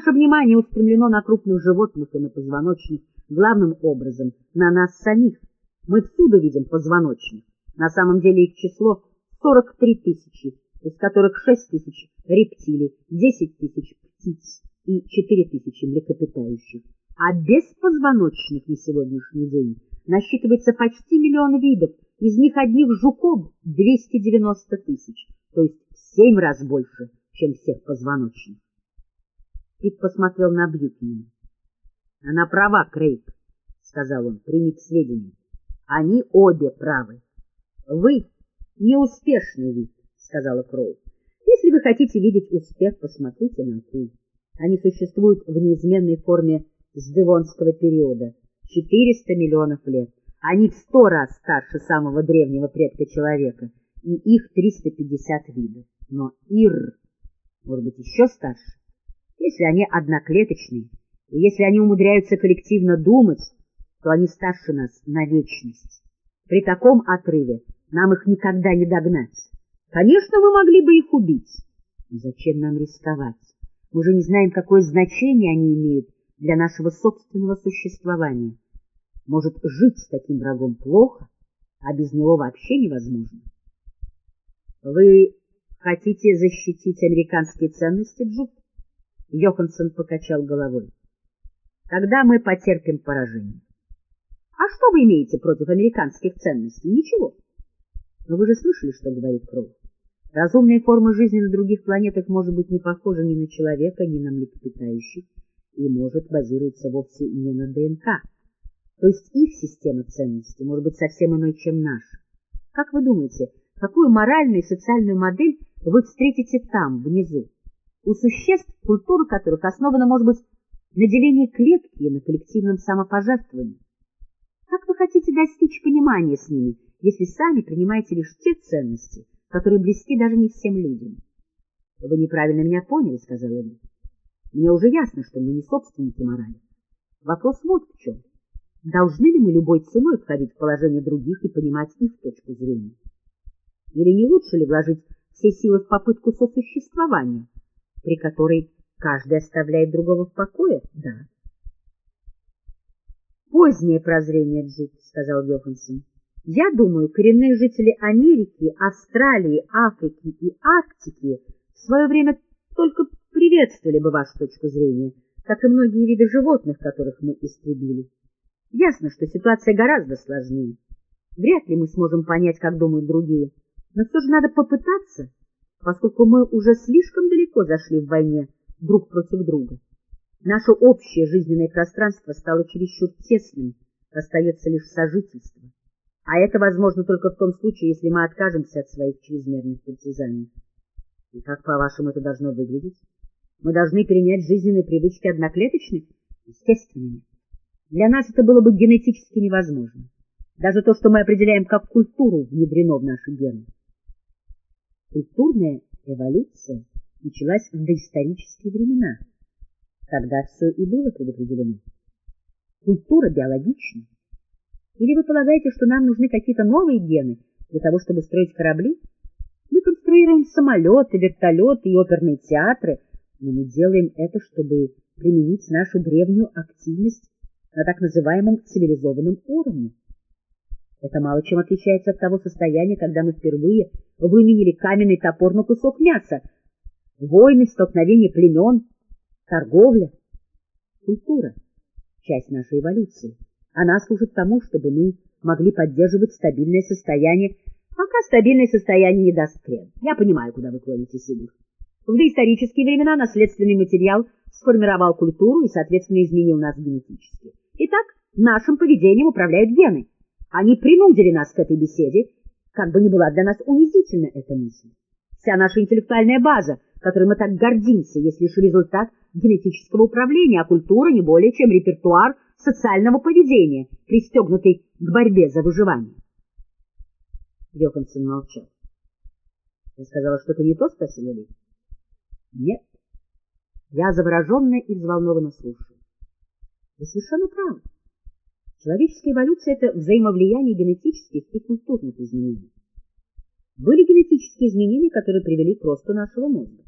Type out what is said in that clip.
Наше внимание устремлено на крупных животных и на позвоночных, главным образом на нас самих. Мы всюду видим позвоночных. На самом деле их число 43 тысячи, из которых 6 тысяч рептилий, 10 тысяч птиц и 4 тысячи млекопитающих. А беспозвоночных на сегодняшний день насчитывается почти миллион видов, из них одних жуков 290 тысяч, то есть в семь раз больше, чем всех позвоночных. Пит посмотрел на Бьюкина. — Она права, Крейг, — сказал он, — прими к. Они обе правы. — Вы неуспешный вид, — сказала Кроу. — Если вы хотите видеть успех, посмотрите на акул. Они существуют в неизменной форме с девонского периода, 400 миллионов лет. Они в сто раз старше самого древнего предка человека, и их 350 видов. Но Ир, может быть, еще старше? Если они одноклеточные, и если они умудряются коллективно думать, то они старше нас на вечность. При таком отрыве нам их никогда не догнать. Конечно, мы могли бы их убить, но зачем нам рисковать? Мы же не знаем, какое значение они имеют для нашего собственного существования. Может, жить с таким врагом плохо, а без него вообще невозможно. Вы хотите защитить американские ценности, Джуд? Йоханссон покачал головой. Тогда мы потерпим поражение. А что вы имеете против американских ценностей? Ничего. Но вы же слышали, что говорит Кроу. Разумная форма жизни на других планетах может быть не похожа ни на человека, ни на млекопитающих, и может базироваться вовсе не на ДНК. То есть их система ценностей может быть совсем иной, чем наша. Как вы думаете, какую моральную и социальную модель вы встретите там, внизу? У существ, культура которых основана, может быть, на делении клетки и на коллективном самопожертвовании. Как вы хотите достичь понимания с ними, если сами принимаете лишь те ценности, которые близки даже не всем людям? — Вы неправильно меня поняли, — сказал Эли. — Мне уже ясно, что мы не собственники морали. Вопрос вот в чем. Должны ли мы любой ценой входить в положение других и понимать их точку зрения? Или не лучше ли вложить все силы в попытку сосуществования, при которой каждый оставляет другого в покое? Да. Позднее прозрение, Джуд, — сказал Йоханссон. Я думаю, коренные жители Америки, Австралии, Африки и Арктики в свое время только приветствовали бы вашу точку зрения, как и многие виды животных, которых мы истребили. Ясно, что ситуация гораздо сложнее. Вряд ли мы сможем понять, как думают другие, но все же надо попытаться поскольку мы уже слишком далеко зашли в войне друг против друга. Наше общее жизненное пространство стало чересчур тесным, остается лишь сожительство. А это возможно только в том случае, если мы откажемся от своих чрезмерных притязаний. И как, по-вашему, это должно выглядеть? Мы должны перенять жизненные привычки одноклеточных? Естественно. Для нас это было бы генетически невозможно. Даже то, что мы определяем как культуру, внедрено в наши гены. Культурная эволюция началась в доисторические времена, когда все и было предопределено. Культура биологична. Или вы полагаете, что нам нужны какие-то новые гены для того, чтобы строить корабли? Мы конструируем самолеты, вертолеты и оперные театры, но мы делаем это, чтобы применить нашу древнюю активность на так называемом цивилизованном уровне. Это мало чем отличается от того состояния, когда мы впервые выменили каменный топор на кусок мяса. Войны, столкновения племен, торговля, культура — часть нашей эволюции. Она служит тому, чтобы мы могли поддерживать стабильное состояние, пока стабильное состояние не даст крен. Я понимаю, куда вы клоните, Сигур. В доисторические времена наследственный материал сформировал культуру и, соответственно, изменил нас генетически. Итак, нашим поведением управляют гены. Они принудили нас к этой беседе, как бы ни была для нас унизительна эта мысль. Вся наша интеллектуальная база, которой мы так гордимся, есть лишь результат генетического управления, а культура не более чем репертуар социального поведения, пристегнутый к борьбе за выживание. Йоконсон молчал. — Я сказала что-то не то? — спросила Ли. — Нет. Я завороженно и взволнованно слушаю. — Вы совершенно правы. Человеческая эволюция — это взаимовлияние генетических и культурных изменений. Были генетические изменения, которые привели к росту нашего мозга.